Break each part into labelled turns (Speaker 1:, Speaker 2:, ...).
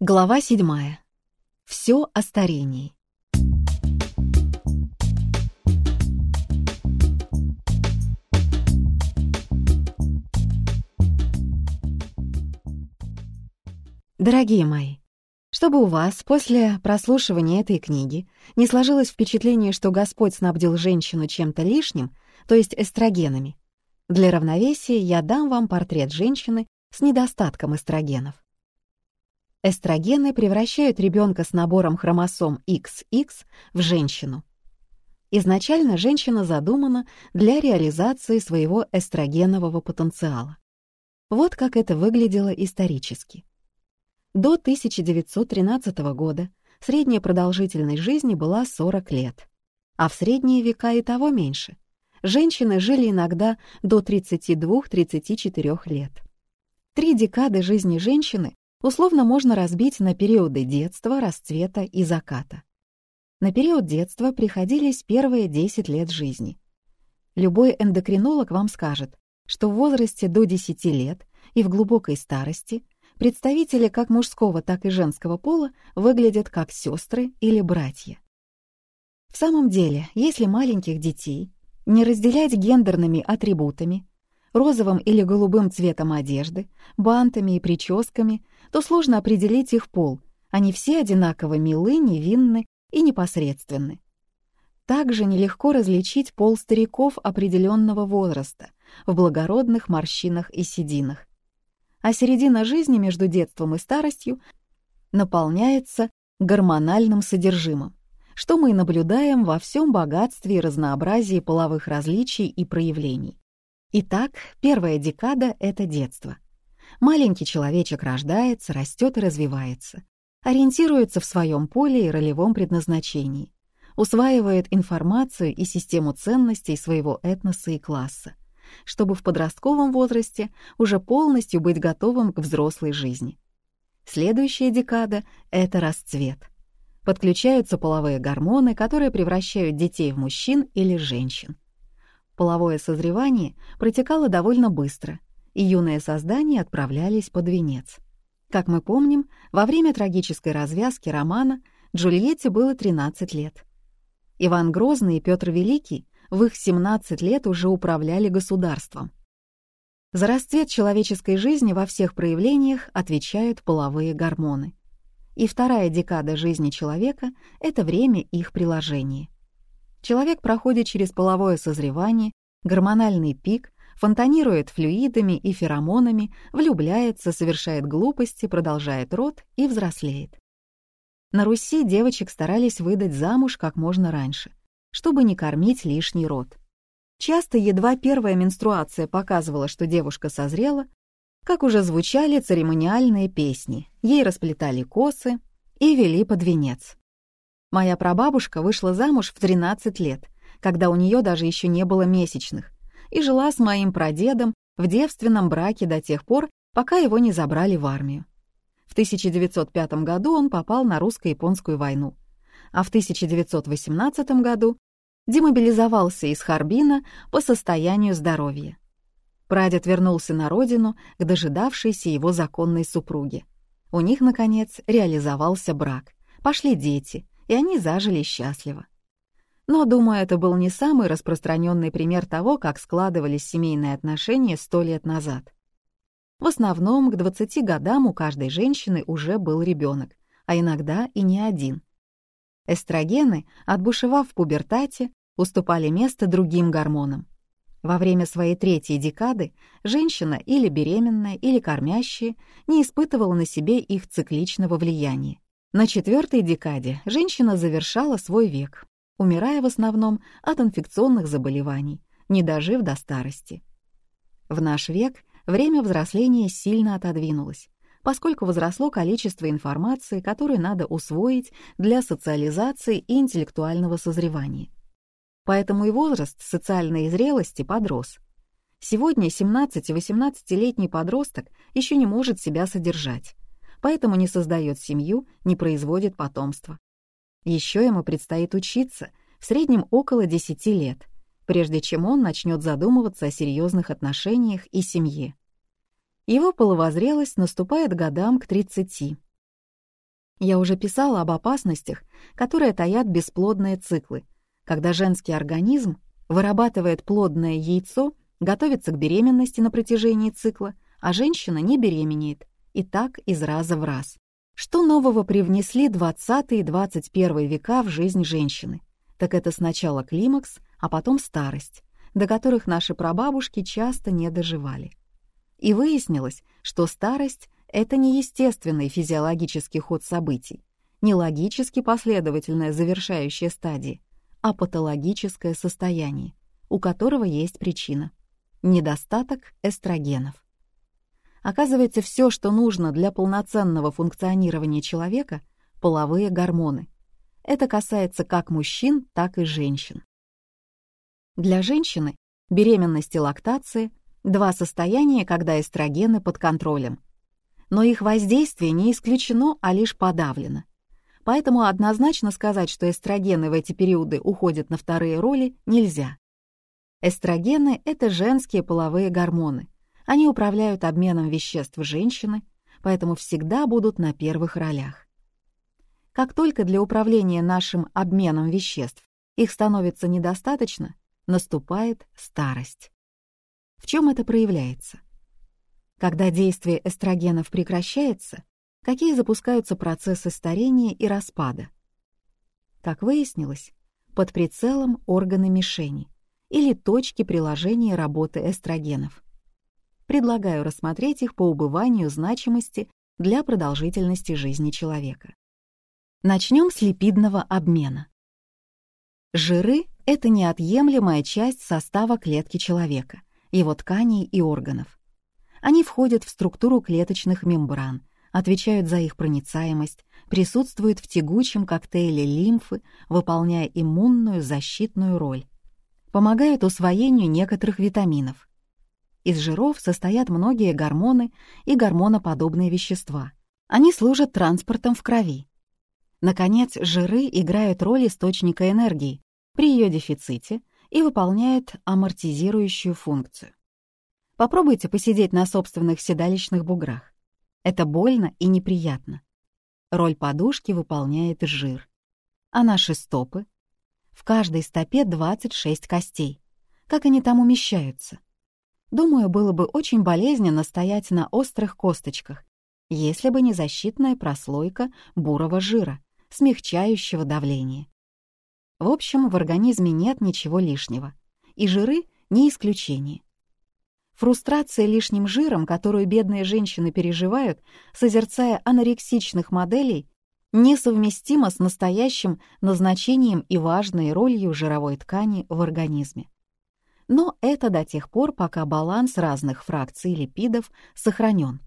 Speaker 1: Глава 7. Все о старении. Дорогие мои, чтобы у вас после прослушивания этой книги не сложилось впечатление, что Господь снабдил женщину чем-то лишним, то есть эстрогенами, для равновесия я дам вам портрет женщины с недостатком эстрогенов. Эстрогены превращают ребенка с набором хромосом XX в женщину. Изначально женщина задумана для реализации своего эстрогенового потенциала. Вот как это выглядело исторически. До 1913 года средняя продолжительность жизни была 40 лет, а в средние века и того меньше. Женщины жили иногда до 32-34 лет. Три декады жизни женщины условно можно разбить на периоды детства, расцвета и заката. На период детства приходились первые 10 лет жизни. Любой эндокринолог вам скажет, что в возрасте до 10 лет и в глубокой старости представители как мужского, так и женского пола выглядят как сестры или братья. В самом деле, если маленьких детей не разделять гендерными атрибутами, розовым или голубым цветом одежды, бантами и прическами, то сложно определить их пол. Они все одинаково милы, невинны и непосредственны. Также нелегко различить пол стариков определенного возраста в благородных морщинах и сединах. А середина жизни между детством и старостью наполняется гормональным содержимым, что мы наблюдаем во всем богатстве и разнообразии половых различий и проявлений. Итак, первая декада — это детство. Маленький человечек рождается, растет и развивается, ориентируется в своем поле и ролевом предназначении, усваивает информацию и систему ценностей своего этноса и класса, чтобы в подростковом возрасте уже полностью быть готовым к взрослой жизни. Следующая декада — это расцвет. Подключаются половые гормоны, которые превращают детей в мужчин или женщин. Половое созревание протекало довольно быстро, и юные создания отправлялись под венец. Как мы помним, во время трагической развязки романа Джульетте было 13 лет. Иван Грозный и Петр Великий в их 17 лет уже управляли государством. За расцвет человеческой жизни во всех проявлениях отвечают половые гормоны. И вторая декада жизни человека — это время их приложения. Человек проходит через половое созревание, гормональный пик, фонтанирует флюидами и феромонами, влюбляется, совершает глупости, продолжает род и взрослеет. На Руси девочек старались выдать замуж как можно раньше, чтобы не кормить лишний род. Часто едва первая менструация показывала, что девушка созрела, как уже звучали церемониальные песни, ей расплетали косы и вели под венец. Моя прабабушка вышла замуж в 13 лет, когда у нее даже еще не было месячных, и жила с моим прадедом в девственном браке до тех пор, пока его не забрали в армию. В 1905 году он попал на русско-японскую войну, а в 1918 году демобилизовался из Харбина по состоянию здоровья. Прадед вернулся на родину к дожидавшейся его законной супруге. У них, наконец, реализовался брак, пошли дети, и они зажили счастливо. Но, думаю, это был не самый распространенный пример того, как складывались семейные отношения сто лет назад. В основном к 20 годам у каждой женщины уже был ребенок, а иногда и не один. Эстрогены, отбушевав в пубертате, уступали место другим гормонам. Во время своей третьей декады женщина или беременная, или кормящая не испытывала на себе их цикличного влияния. На четвертой декаде женщина завершала свой век, умирая в основном от инфекционных заболеваний, не дожив до старости. В наш век время взросления сильно отодвинулось, поскольку возросло количество информации, которую надо усвоить для социализации и интеллектуального созревания. Поэтому и возраст социальной зрелости подрос. Сегодня 17-18-летний подросток еще не может себя содержать, поэтому не создает семью, не производит потомство. Еще ему предстоит учиться, в среднем около 10 лет, прежде чем он начнет задумываться о серьезных отношениях и семье. Его половозрелость наступает годам к 30. Я уже писала об опасностях, которые таят бесплодные циклы, когда женский организм вырабатывает плодное яйцо, готовится к беременности на протяжении цикла, а женщина не беременеет, и так из раза в раз. Что нового привнесли 20 и 21 века в жизнь женщины? Так это сначала климакс, а потом старость, до которых наши прабабушки часто не доживали. И выяснилось, что старость — это не естественный физиологический ход событий, не логически последовательная завершающая стадия, а патологическое состояние, у которого есть причина — недостаток эстрогенов. Оказывается, все, что нужно для полноценного функционирования человека — половые гормоны. Это касается как мужчин, так и женщин. Для женщины беременность и лактация — два состояния, когда эстрогены под контролем. Но их воздействие не исключено, а лишь подавлено. Поэтому однозначно сказать, что эстрогены в эти периоды уходят на вторые роли, нельзя. Эстрогены — это женские половые гормоны. Они управляют обменом веществ женщины, поэтому всегда будут на первых ролях. Как только для управления нашим обменом веществ их становится недостаточно, наступает старость. В чем это проявляется? Когда действие эстрогенов прекращается, какие запускаются процессы старения и распада? Как выяснилось, под прицелом органы мишени или точки приложения работы эстрогенов. Предлагаю рассмотреть их по убыванию значимости для продолжительности жизни человека. Начнем с липидного обмена. Жиры — это неотъемлемая часть состава клетки человека, его тканей и органов. Они входят в структуру клеточных мембран, отвечают за их проницаемость, присутствуют в тягучем коктейле лимфы, выполняя иммунную защитную роль. Помогают усвоению некоторых витаминов. Из жиров состоят многие гормоны и гормоноподобные вещества. Они служат транспортом в крови, Наконец, жиры играют роль источника энергии при ее дефиците и выполняют амортизирующую функцию. Попробуйте посидеть на собственных седалищных буграх. Это больно и неприятно. Роль подушки выполняет жир. А наши стопы? В каждой стопе 26 костей. Как они там умещаются? Думаю, было бы очень болезненно стоять на острых косточках, если бы не защитная прослойка бурого жира, смягчающего давление. В общем, в организме нет ничего лишнего, и жиры — не исключение. Фрустрация лишним жиром, которую бедные женщины переживают, созерцая анорексичных моделей, несовместима с настоящим назначением и важной ролью жировой ткани в организме. Но это до тех пор, пока баланс разных фракций липидов сохранен.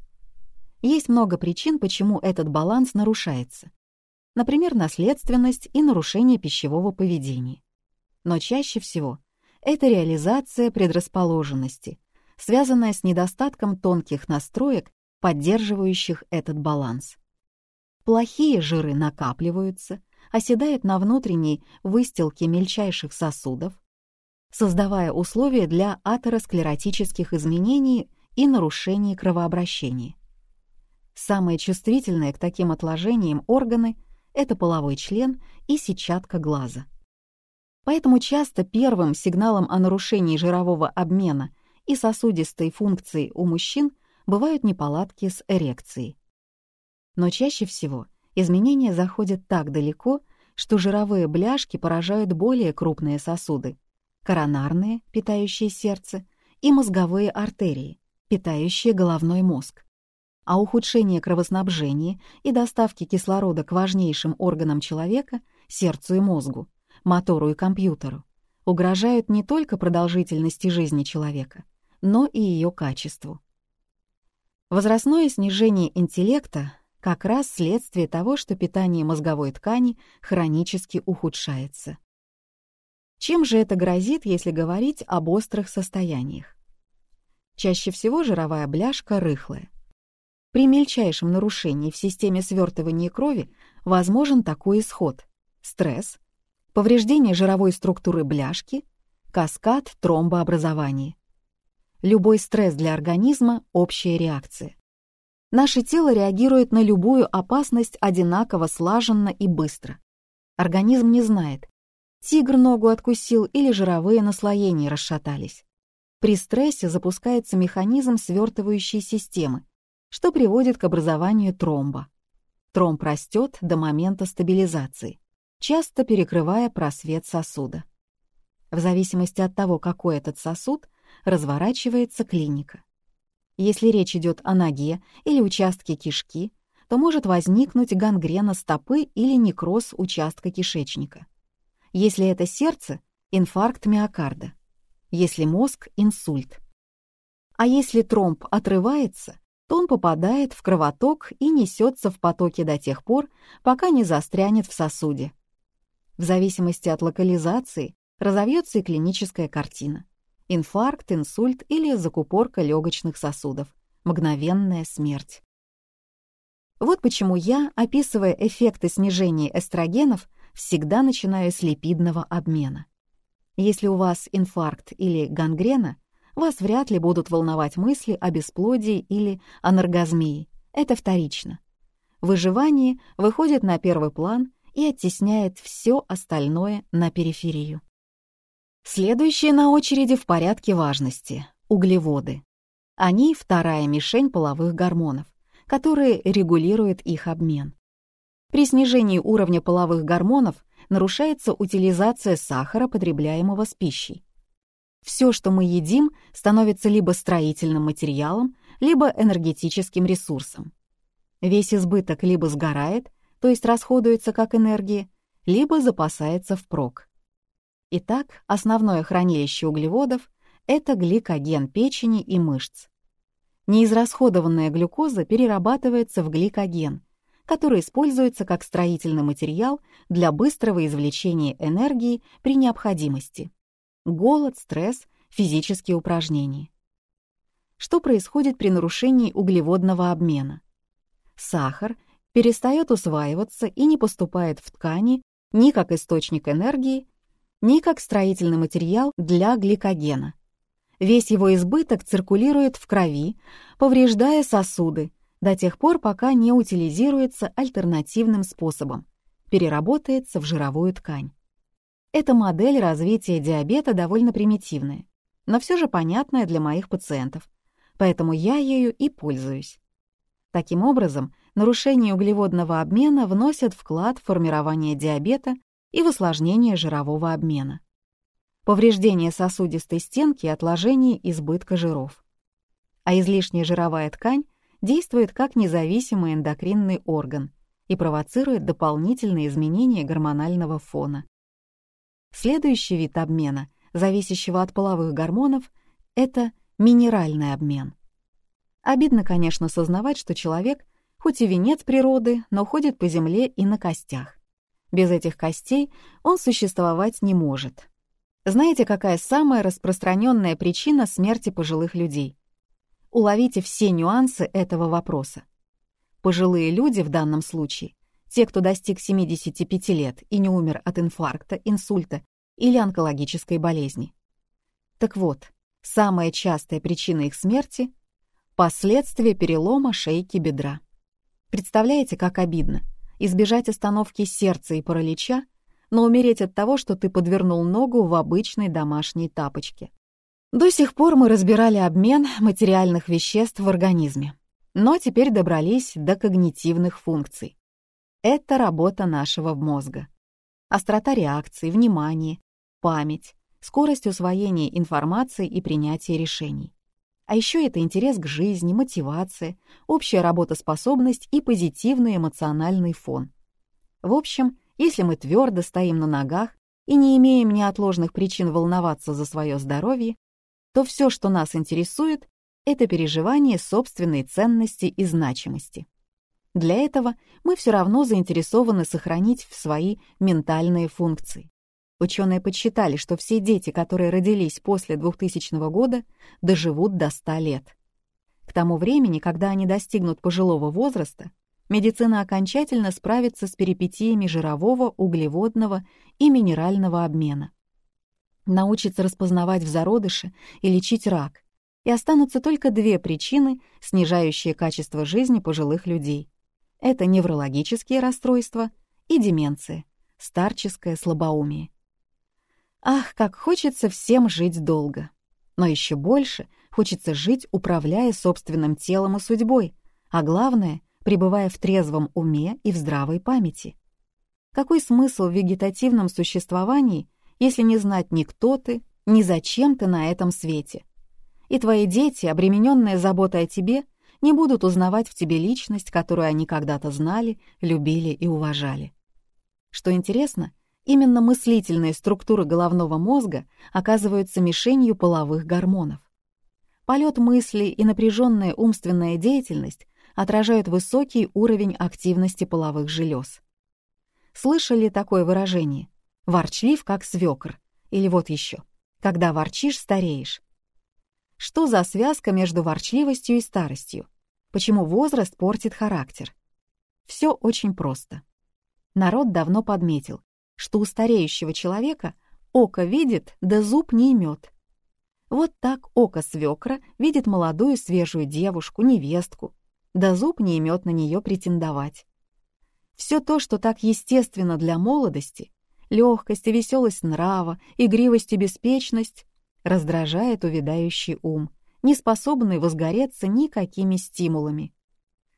Speaker 1: Есть много причин, почему этот баланс нарушается например, наследственность и нарушение пищевого поведения. Но чаще всего это реализация предрасположенности, связанная с недостатком тонких настроек, поддерживающих этот баланс. Плохие жиры накапливаются, оседают на внутренней выстилке мельчайших сосудов, создавая условия для атеросклеротических изменений и нарушений кровообращения. Самые чувствительные к таким отложениям органы — это половой член и сетчатка глаза. Поэтому часто первым сигналом о нарушении жирового обмена и сосудистой функции у мужчин бывают неполадки с эрекцией. Но чаще всего изменения заходят так далеко, что жировые бляшки поражают более крупные сосуды — коронарные, питающие сердце, и мозговые артерии, питающие головной мозг а ухудшение кровоснабжения и доставки кислорода к важнейшим органам человека, сердцу и мозгу, мотору и компьютеру, угрожают не только продолжительности жизни человека, но и ее качеству. Возрастное снижение интеллекта как раз следствие того, что питание мозговой ткани хронически ухудшается. Чем же это грозит, если говорить об острых состояниях? Чаще всего жировая бляшка рыхлая. При мельчайшем нарушении в системе свертывания крови возможен такой исход — стресс, повреждение жировой структуры бляшки, каскад тромбообразования. Любой стресс для организма — общая реакция. Наше тело реагирует на любую опасность одинаково слаженно и быстро. Организм не знает, тигр ногу откусил или жировые наслоения расшатались. При стрессе запускается механизм свертывающей системы, что приводит к образованию тромба. Тромб растет до момента стабилизации, часто перекрывая просвет сосуда. В зависимости от того, какой этот сосуд, разворачивается клиника. Если речь идет о ноге или участке кишки, то может возникнуть гангрена стопы или некроз участка кишечника. Если это сердце — инфаркт миокарда. Если мозг — инсульт. А если тромб отрывается, то он попадает в кровоток и несется в потоке до тех пор, пока не застрянет в сосуде. В зависимости от локализации разовьется и клиническая картина инфаркт, инсульт или закупорка легочных сосудов, мгновенная смерть. Вот почему я, описывая эффекты снижения эстрогенов, всегда начинаю с липидного обмена. Если у вас инфаркт или гангрена, вас вряд ли будут волновать мысли о бесплодии или анаргазмии. Это вторично. Выживание выходит на первый план и оттесняет все остальное на периферию. Следующие на очереди в порядке важности — углеводы. Они — вторая мишень половых гормонов, которые регулируют их обмен. При снижении уровня половых гормонов нарушается утилизация сахара, потребляемого с пищей. Все, что мы едим, становится либо строительным материалом, либо энергетическим ресурсом. Весь избыток либо сгорает, то есть расходуется как энергия, либо запасается впрок. Итак, основное хранилище углеводов — это гликоген печени и мышц. Неизрасходованная глюкоза перерабатывается в гликоген, который используется как строительный материал для быстрого извлечения энергии при необходимости. Голод, стресс, физические упражнения. Что происходит при нарушении углеводного обмена? Сахар перестает усваиваться и не поступает в ткани ни как источник энергии, ни как строительный материал для гликогена. Весь его избыток циркулирует в крови, повреждая сосуды, до тех пор, пока не утилизируется альтернативным способом, переработается в жировую ткань. Эта модель развития диабета довольно примитивная, но все же понятная для моих пациентов, поэтому я ею и пользуюсь. Таким образом, нарушение углеводного обмена вносят вклад в формирование диабета и в осложнение жирового обмена. Повреждение сосудистой стенки и отложение избытка жиров. А излишняя жировая ткань действует как независимый эндокринный орган и провоцирует дополнительные изменения гормонального фона. Следующий вид обмена, зависящего от половых гормонов, это минеральный обмен. Обидно, конечно, сознавать, что человек, хоть и венец природы, но ходит по земле и на костях. Без этих костей он существовать не может. Знаете, какая самая распространенная причина смерти пожилых людей? Уловите все нюансы этого вопроса. Пожилые люди в данном случае, те, кто достиг 75 лет и не умер от инфаркта, инсульта или онкологической болезни. Так вот, самая частая причина их смерти — последствия перелома шейки бедра. Представляете, как обидно? избежать остановки сердца и паралича, но умереть от того, что ты подвернул ногу в обычной домашней тапочке. До сих пор мы разбирали обмен материальных веществ в организме, но теперь добрались до когнитивных функций. Это работа нашего мозга. Острота реакции, внимание, память, скорость усвоения информации и принятия решений. А еще это интерес к жизни, мотивация, общая работоспособность и позитивный эмоциональный фон. В общем, если мы твердо стоим на ногах и не имеем неотложных причин волноваться за свое здоровье, то все, что нас интересует, это переживание собственной ценности и значимости. Для этого мы все равно заинтересованы сохранить свои ментальные функции. Ученые подсчитали, что все дети, которые родились после 2000 года, доживут до 100 лет. К тому времени, когда они достигнут пожилого возраста, медицина окончательно справится с перипетиями жирового, углеводного и минерального обмена. Научится распознавать в зародыше и лечить рак, И останутся только две причины, снижающие качество жизни пожилых людей. Это неврологические расстройства и деменция, старческое слабоумие. Ах, как хочется всем жить долго. Но еще больше хочется жить, управляя собственным телом и судьбой, а главное, пребывая в трезвом уме и в здравой памяти. Какой смысл в вегетативном существовании, если не знать ни кто ты, ни зачем ты на этом свете? И твои дети, обремененные заботой о тебе, не будут узнавать в тебе личность, которую они когда-то знали, любили и уважали. Что интересно, именно мыслительные структуры головного мозга оказываются мишенью половых гормонов. Полет мыслей и напряженная умственная деятельность отражают высокий уровень активности половых желез. Слышали такое выражение? Ворчлив, как свекр. Или вот еще. Когда ворчишь, стареешь. Что за связка между ворчливостью и старостью? Почему возраст портит характер? Все очень просто. Народ давно подметил, что у стареющего человека око видит, да зуб не имет. Вот так око свекра видит молодую свежую девушку, невестку, да зуб не имет на нее претендовать. Все то, что так естественно для молодости, легкость и веселость нрава, игривость и беспечность, раздражает увядающий ум, не способный возгореться никакими стимулами.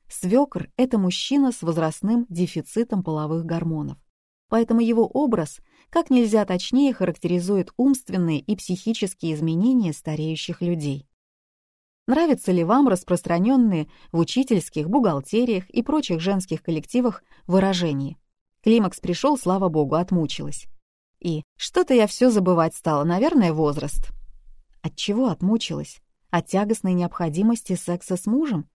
Speaker 1: Свекр — это мужчина с возрастным дефицитом половых гормонов, поэтому его образ как нельзя точнее характеризует умственные и психические изменения стареющих людей. Нравятся ли вам распространенные в учительских, бухгалтериях и прочих женских коллективах выражения? Климакс пришел, слава богу, отмучилась. И что-то я все забывать стала, наверное, возраст. От чего отмучилась? От тягостной необходимости секса с мужем?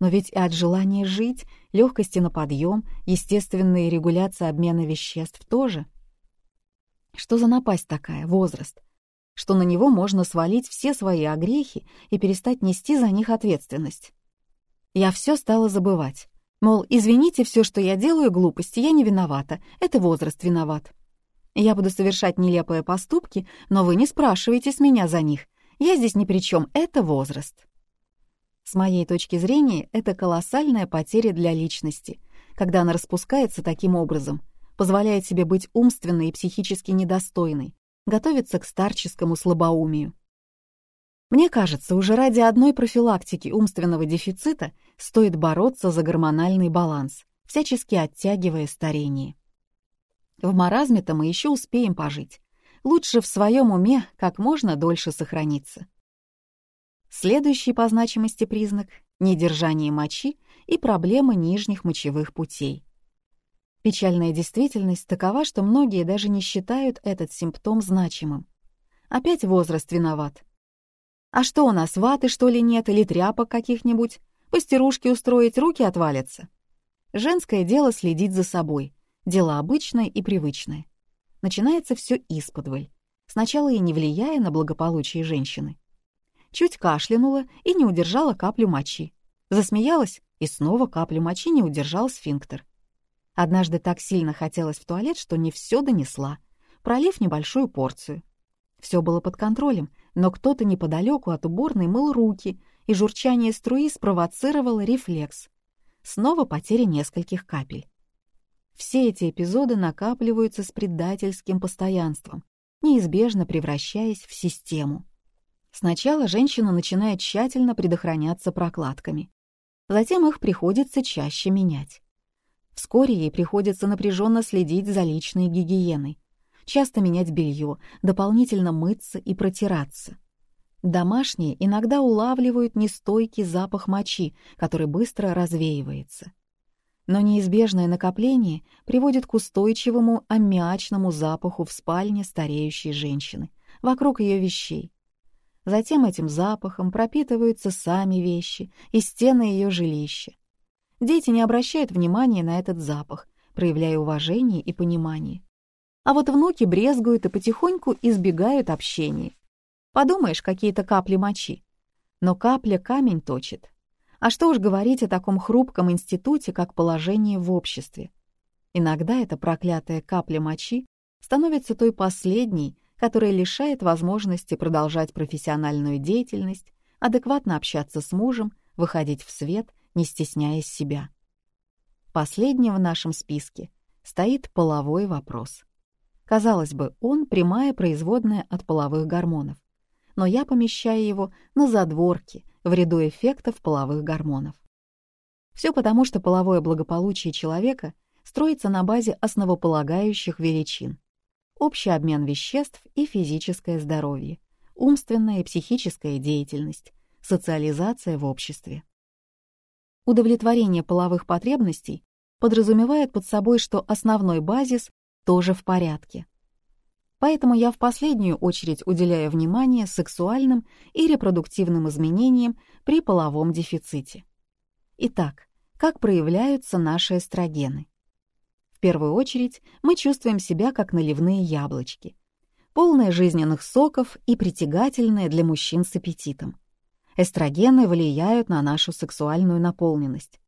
Speaker 1: Но ведь и от желания жить, легкости на подъем, естественной регуляции обмена веществ тоже. Что за напасть такая, возраст? что на него можно свалить все свои огрехи и перестать нести за них ответственность. Я все стала забывать. Мол, извините, все, что я делаю, глупости, я не виновата, это возраст виноват. Я буду совершать нелепые поступки, но вы не спрашивайте с меня за них. Я здесь ни при чем, это возраст. С моей точки зрения, это колоссальная потеря для личности, когда она распускается таким образом, позволяет себе быть умственной и психически недостойной, готовится к старческому слабоумию. Мне кажется, уже ради одной профилактики умственного дефицита стоит бороться за гормональный баланс, всячески оттягивая старение. В маразме-то мы еще успеем пожить. Лучше в своем уме как можно дольше сохраниться. Следующий по значимости признак — недержание мочи и проблемы нижних мочевых путей. Печальная действительность такова, что многие даже не считают этот симптом значимым. Опять возраст виноват. А что у нас, ваты что ли нет или тряпок каких-нибудь? Постирушки устроить, руки отвалятся. Женское дело следить за собой. Дело обычное и привычное. Начинается все исподволь. Сначала и не влияя на благополучие женщины. Чуть кашлянула и не удержала каплю мочи. Засмеялась, и снова каплю мочи не удержал сфинктер. Однажды так сильно хотелось в туалет, что не все донесла, пролив небольшую порцию. Все было под контролем, но кто-то неподалеку от уборной мыл руки, и журчание струи спровоцировало рефлекс. Снова потеря нескольких капель. Все эти эпизоды накапливаются с предательским постоянством, неизбежно превращаясь в систему. Сначала женщина начинает тщательно предохраняться прокладками. Затем их приходится чаще менять. Вскоре ей приходится напряженно следить за личной гигиеной, часто менять белье, дополнительно мыться и протираться. Домашние иногда улавливают нестойкий запах мочи, который быстро развеивается. Но неизбежное накопление приводит к устойчивому аммиачному запаху в спальне стареющей женщины, вокруг ее вещей. Затем этим запахом пропитываются сами вещи и стены ее жилища. Дети не обращают внимания на этот запах, проявляя уважение и понимание. А вот внуки брезгуют и потихоньку избегают общения. Подумаешь, какие-то капли мочи. Но капля камень точит. А что уж говорить о таком хрупком институте, как положение в обществе. Иногда эта проклятая капля мочи становится той последней, которая лишает возможности продолжать профессиональную деятельность, адекватно общаться с мужем, выходить в свет, не стесняясь себя. Последним в нашем списке стоит половой вопрос. Казалось бы, он прямая производная от половых гормонов, но я помещаю его на задворки в ряду эффектов половых гормонов. Все потому, что половое благополучие человека строится на базе основополагающих величин. Общий обмен веществ и физическое здоровье, умственная и психическая деятельность, социализация в обществе. Удовлетворение половых потребностей подразумевает под собой, что основной базис тоже в порядке. Поэтому я в последнюю очередь уделяю внимание сексуальным и репродуктивным изменениям при половом дефиците. Итак, как проявляются наши эстрогены? В первую очередь мы чувствуем себя как наливные яблочки, полные жизненных соков и притягательные для мужчин с аппетитом. Эстрогены влияют на нашу сексуальную наполненность.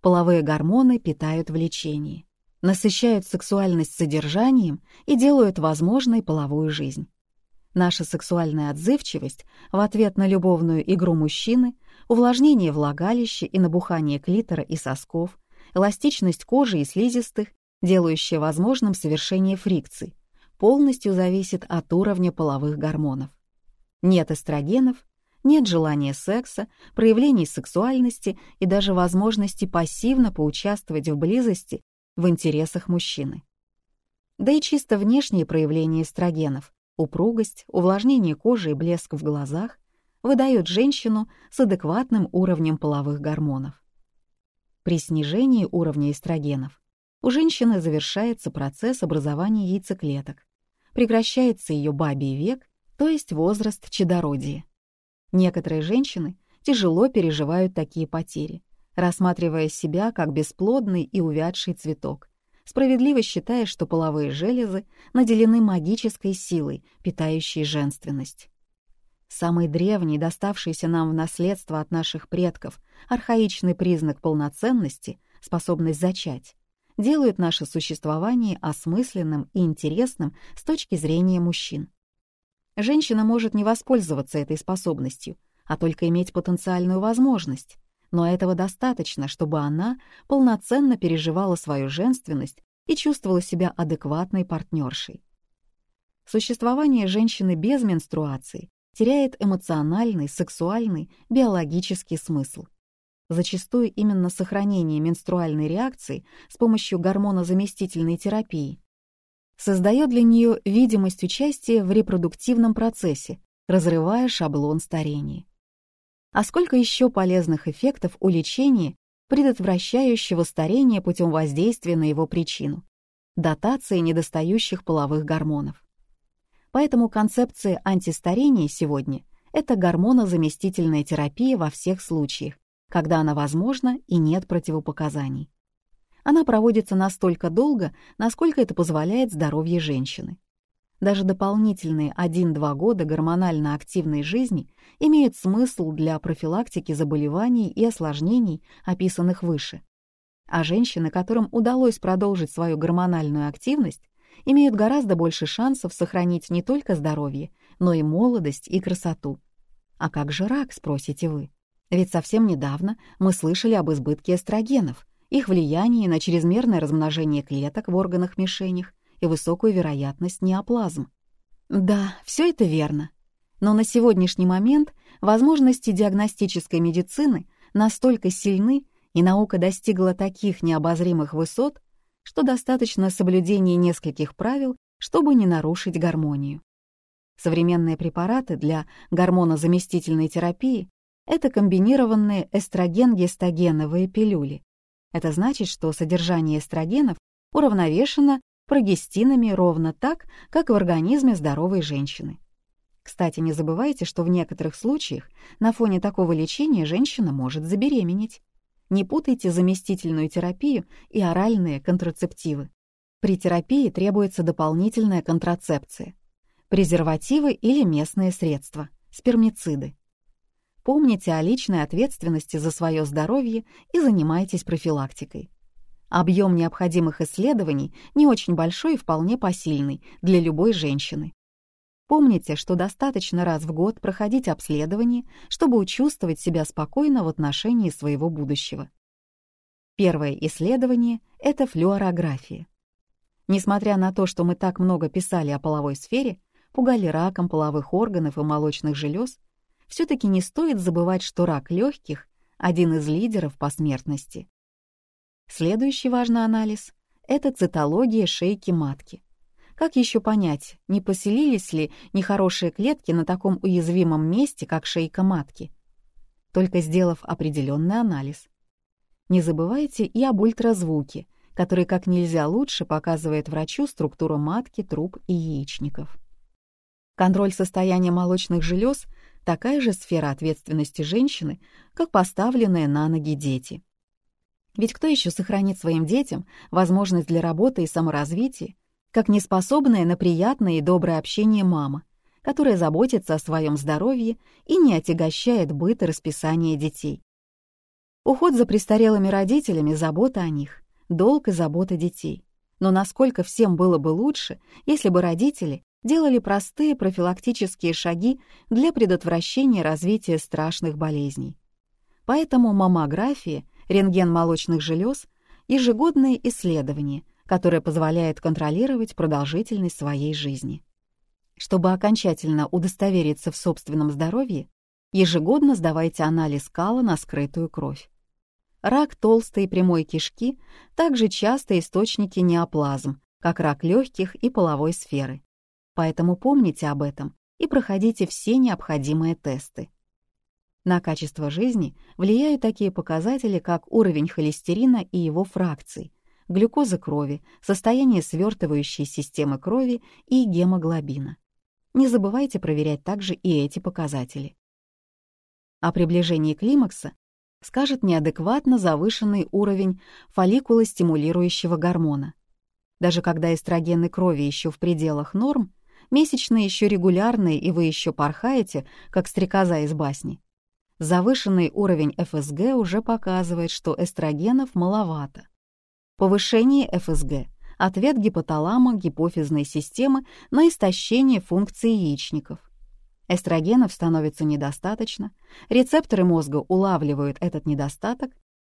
Speaker 1: Половые гормоны питают влечение, насыщают сексуальность содержанием и делают возможной половую жизнь. Наша сексуальная отзывчивость в ответ на любовную игру мужчины, увлажнение влагалища и набухание клитора и сосков, эластичность кожи и слизистых, делающая возможным совершение фрикций, полностью зависит от уровня половых гормонов. Нет эстрогенов, нет желания секса, проявлений сексуальности и даже возможности пассивно поучаствовать в близости в интересах мужчины. Да и чисто внешние проявления эстрогенов — упругость, увлажнение кожи и блеск в глазах — выдают женщину с адекватным уровнем половых гормонов. При снижении уровня эстрогенов у женщины завершается процесс образования яйцеклеток, прекращается ее бабий век, то есть возраст чадородия. Некоторые женщины тяжело переживают такие потери, рассматривая себя как бесплодный и увядший цветок, справедливо считая, что половые железы наделены магической силой, питающей женственность. Самый древний, доставшийся нам в наследство от наших предков, архаичный признак полноценности, способность зачать, делают наше существование осмысленным и интересным с точки зрения мужчин. Женщина может не воспользоваться этой способностью, а только иметь потенциальную возможность, но этого достаточно, чтобы она полноценно переживала свою женственность и чувствовала себя адекватной партнершей. Существование женщины без менструации теряет эмоциональный, сексуальный, биологический смысл. Зачастую именно сохранение менструальной реакции с помощью гормонозаместительной терапии создает для нее видимость участия в репродуктивном процессе, разрывая шаблон старения. А сколько еще полезных эффектов у лечения, предотвращающего старение путем воздействия на его причину — дотации недостающих половых гормонов. Поэтому концепция антистарения сегодня — это гормонозаместительная терапия во всех случаях, когда она возможна и нет противопоказаний. Она проводится настолько долго, насколько это позволяет здоровье женщины. Даже дополнительные 1-2 года гормонально активной жизни имеют смысл для профилактики заболеваний и осложнений, описанных выше. А женщины, которым удалось продолжить свою гормональную активность, имеют гораздо больше шансов сохранить не только здоровье, но и молодость и красоту. А как же рак, спросите вы? Ведь совсем недавно мы слышали об избытке эстрогенов, их влияние на чрезмерное размножение клеток в органах-мишенях и высокую вероятность неоплазм. Да, все это верно. Но на сегодняшний момент возможности диагностической медицины настолько сильны, и наука достигла таких необозримых высот, что достаточно соблюдения нескольких правил, чтобы не нарушить гармонию. Современные препараты для гормонозаместительной терапии — это комбинированные эстроген-гестогеновые пилюли, это значит, что содержание эстрогенов уравновешено прогестинами ровно так, как в организме здоровой женщины. Кстати, не забывайте, что в некоторых случаях на фоне такого лечения женщина может забеременеть. Не путайте заместительную терапию и оральные контрацептивы. При терапии требуется дополнительная контрацепция. Презервативы или местные средства, спермициды. Помните о личной ответственности за свое здоровье и занимайтесь профилактикой. Объем необходимых исследований не очень большой и вполне посильный для любой женщины. Помните, что достаточно раз в год проходить обследование, чтобы чувствовать себя спокойно в отношении своего будущего. Первое исследование — это флюорография. Несмотря на то, что мы так много писали о половой сфере, пугали раком половых органов и молочных желез, все-таки не стоит забывать, что рак легких — один из лидеров по смертности. Следующий важный анализ — это цитология шейки матки. Как еще понять, не поселились ли нехорошие клетки на таком уязвимом месте, как шейка матки? Только сделав определенный анализ. Не забывайте и об ультразвуке, который как нельзя лучше показывает врачу структуру матки, труб и яичников. Контроль состояния молочных желез — такая же сфера ответственности женщины, как поставленные на ноги дети. Ведь кто еще сохранит своим детям возможность для работы и саморазвития, как неспособная на приятное и доброе общение мама, которая заботится о своем здоровье и не отягощает быт и расписание детей. Уход за престарелыми родителями — забота о них, долг и забота детей. Но насколько всем было бы лучше, если бы родители делали простые профилактические шаги для предотвращения развития страшных болезней. Поэтому маммография, рентген молочных желез — ежегодные исследования — которое позволяет контролировать продолжительность своей жизни. Чтобы окончательно удостовериться в собственном здоровье, ежегодно сдавайте анализ кала на скрытую кровь. Рак толстой и прямой кишки также часто источники неоплазм, как рак легких и половой сферы. Поэтому помните об этом и проходите все необходимые тесты. На качество жизни влияют такие показатели, как уровень холестерина и его фракций, глюкоза крови, состояние свертывающей системы крови и гемоглобина. Не забывайте проверять также и эти показатели. О приближении климакса скажет неадекватно завышенный уровень фолликулостимулирующего гормона. Даже когда эстрогены крови еще в пределах норм, месячные еще регулярные и вы еще порхаете, как стрекоза из басни. Завышенный уровень ФСГ уже показывает, что эстрогенов маловато. Повышение ФСГ – ответ гипоталама гипофизной системы на истощение функций яичников. Эстрогенов становится недостаточно, рецепторы мозга улавливают этот недостаток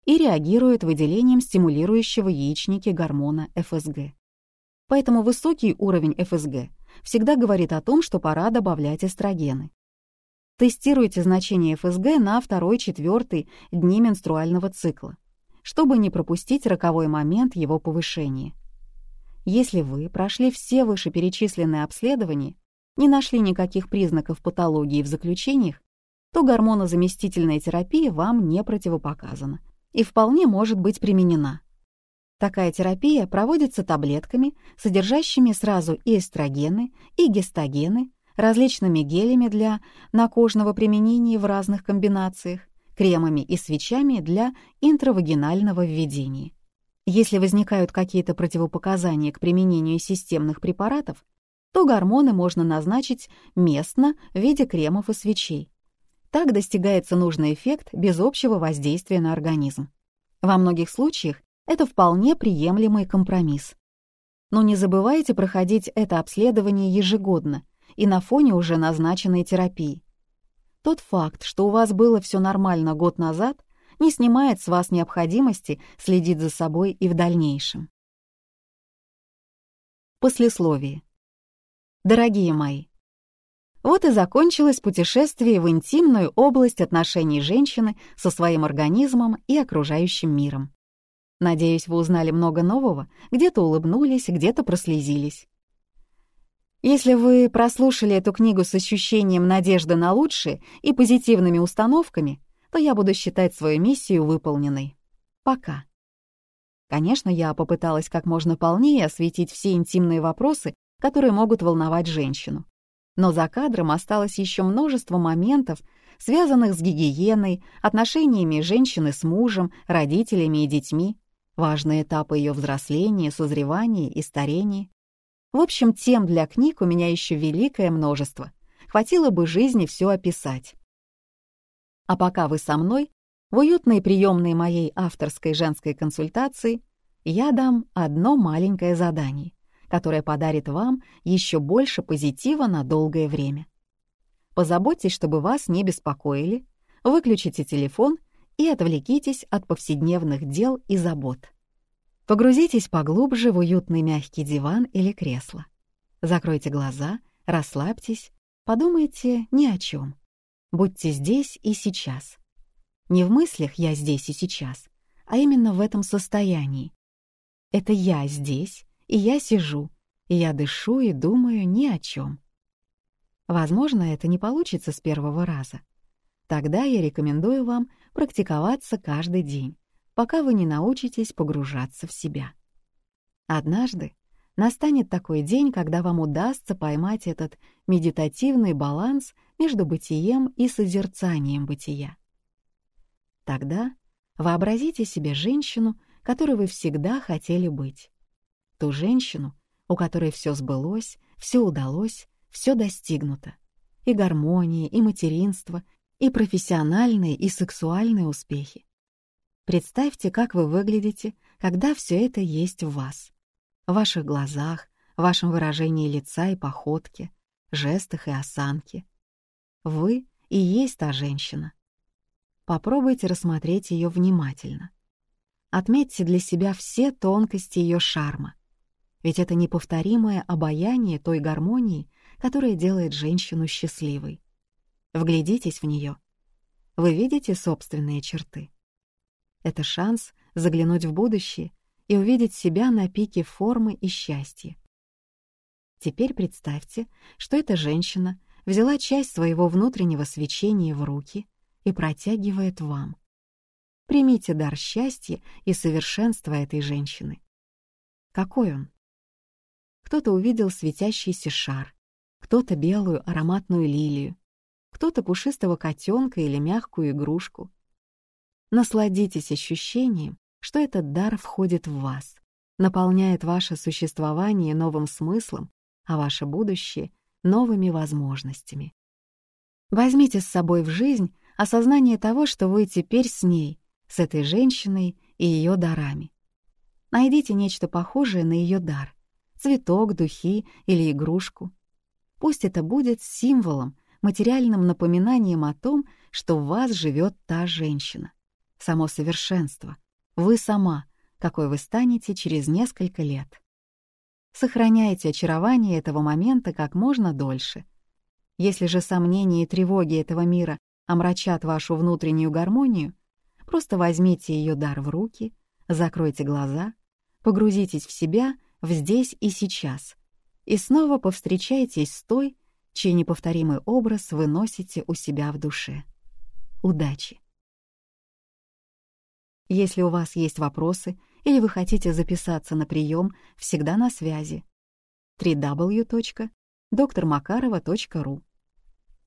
Speaker 1: и реагируют выделением стимулирующего яичники гормона ФСГ. Поэтому высокий уровень ФСГ всегда говорит о том, что пора добавлять эстрогены. Тестируйте значение ФСГ на 2-4 дни менструального цикла чтобы не пропустить роковой момент его повышения. Если вы прошли все вышеперечисленные обследования, не нашли никаких признаков патологии в заключениях, то гормонозаместительная терапия вам не противопоказана и вполне может быть применена. Такая терапия проводится таблетками, содержащими сразу и эстрогены, и гистогены, различными гелями для накожного применения в разных комбинациях, кремами и свечами для интравагинального введения. Если возникают какие-то противопоказания к применению системных препаратов, то гормоны можно назначить местно в виде кремов и свечей. Так достигается нужный эффект без общего воздействия на организм. Во многих случаях это вполне приемлемый компромисс. Но не забывайте проходить это обследование ежегодно и на фоне уже назначенной терапии. Тот факт, что у вас было все нормально год назад, не снимает с вас необходимости следить за собой и в дальнейшем. Послесловие. Дорогие мои, вот и закончилось путешествие в интимную область отношений женщины со своим организмом и окружающим миром. Надеюсь, вы узнали много нового, где-то улыбнулись, где-то прослезились. Если вы прослушали эту книгу с ощущением надежды на лучшее и позитивными установками, то я буду считать свою миссию выполненной. Пока. Конечно, я попыталась как можно полнее осветить все интимные вопросы, которые могут волновать женщину. Но за кадром осталось еще множество моментов, связанных с гигиеной, отношениями женщины с мужем, родителями и детьми, важные этапы ее взросления, созревания и старения. В общем, тем для книг у меня еще великое множество. Хватило бы жизни все описать. А пока вы со мной, в уютной приемной моей авторской женской консультации, я дам одно маленькое задание, которая подарит вам еще больше позитива на долгое время. Позаботьтесь, чтобы вас не беспокоили, выключите телефон и отвлекитесь от повседневных дел и забот. Погрузитесь поглубже в уютный мягкий диван или кресло. Закройте глаза, расслабьтесь, подумайте ни о чем. Будьте здесь и сейчас. Не в мыслях «я здесь и сейчас», а именно в этом состоянии. Это я здесь, и я сижу, и я дышу и думаю ни о чем. Возможно, это не получится с первого раза. Тогда я рекомендую вам практиковаться каждый день, пока вы не научитесь погружаться в себя. Однажды настанет такой день, когда вам удастся поймать этот медитативный баланс между бытием и созерцанием бытия. Тогда вообразите себе женщину, которой вы всегда хотели быть. Ту женщину, у которой все сбылось, все удалось, все достигнуто. И гармония, и материнство, и профессиональные, и сексуальные успехи. Представьте, как вы выглядите, когда все это есть в вас. В ваших глазах, в вашем выражении лица и походке, жестах и осанке. Вы и есть та женщина, Попробуйте рассмотреть ее внимательно. Отметьте для себя все тонкости ее шарма. Ведь это неповторимое обаяние той гармонии, которая делает женщину счастливой. Вглядитесь в нее. Вы видите собственные черты. Это шанс заглянуть в будущее и увидеть себя на пике формы и счастья. Теперь представьте, что эта женщина взяла часть своего внутреннего свечения в руки — и протягивает вам. Примите дар счастья и совершенства этой женщины. Какой он? Кто-то увидел светящийся шар, кто-то белую ароматную лилию, кто-то пушистого котенка или мягкую игрушку. Насладитесь ощущением, что этот дар входит в вас, наполняет ваше существование новым смыслом, а ваше будущее — новыми возможностями. Возьмите с собой в жизнь осознание того, что вы теперь с ней, с этой женщиной и ее дарами. Найдите нечто похожее на ее дар — цветок, духи или игрушку. Пусть это будет символом, материальным напоминанием о том, что в вас живет та женщина. Само совершенство. Вы сама, какой вы станете через несколько лет. Сохраняйте очарование этого момента как можно дольше. Если же сомнения и тревоги этого мира омрачат вашу внутреннюю гармонию, просто возьмите ее дар в руки, закройте глаза, погрузитесь в себя в здесь и сейчас и снова повстречайтесь с той, чей неповторимый образ вы носите у себя в душе. Удачи! Если у вас есть вопросы или вы хотите записаться на прием, всегда на связи. www.drmakarova.ru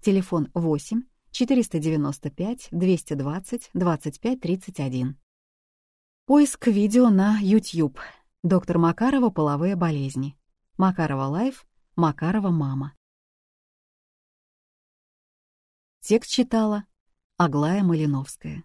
Speaker 1: Телефон 8 495 220 25 31. Поиск видео на YouTube. Доктор Макарова «Половые болезни». Makarova Life, Makarova Mama. Текст читала Аглая Малиновская.